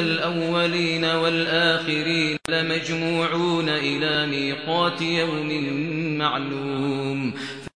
الأولين والآخرين لمجموعون إلى ميقات يوم معلوم.